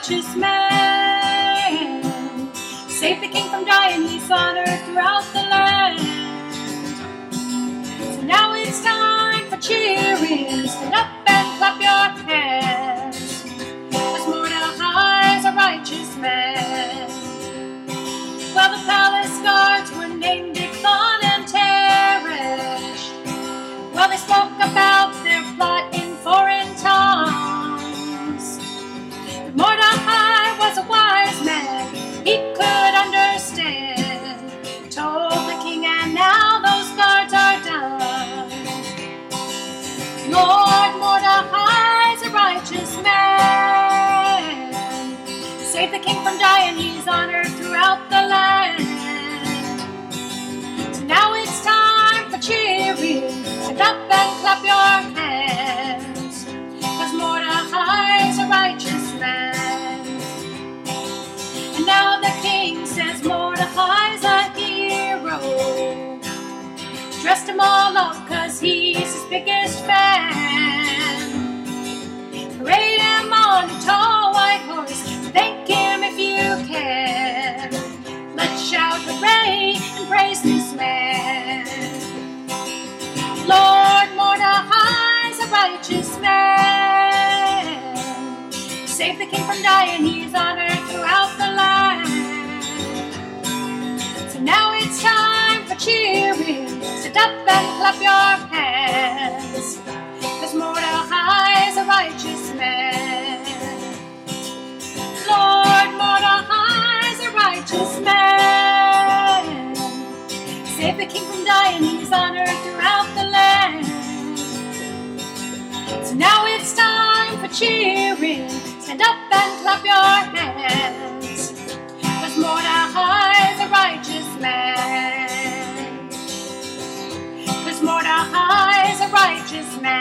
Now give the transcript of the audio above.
righteous man. Save the king from dying, he's honored throughout the land. So now it's time for cheering. Dressed him all up cause he's his biggest fan. Parade him on a tall white horse. Thank him if you can. Let's shout hooray and praise this man. Lord Mordecai's a righteous man. Save the king from dying, Sit up and clap your hands. Cause Mordecai's a righteous man. Lord Mordecai's a righteous man. Save the king from dying, he's honored throughout the land. So now it's time for cheering. Stand up and clap your hands. Righteous man.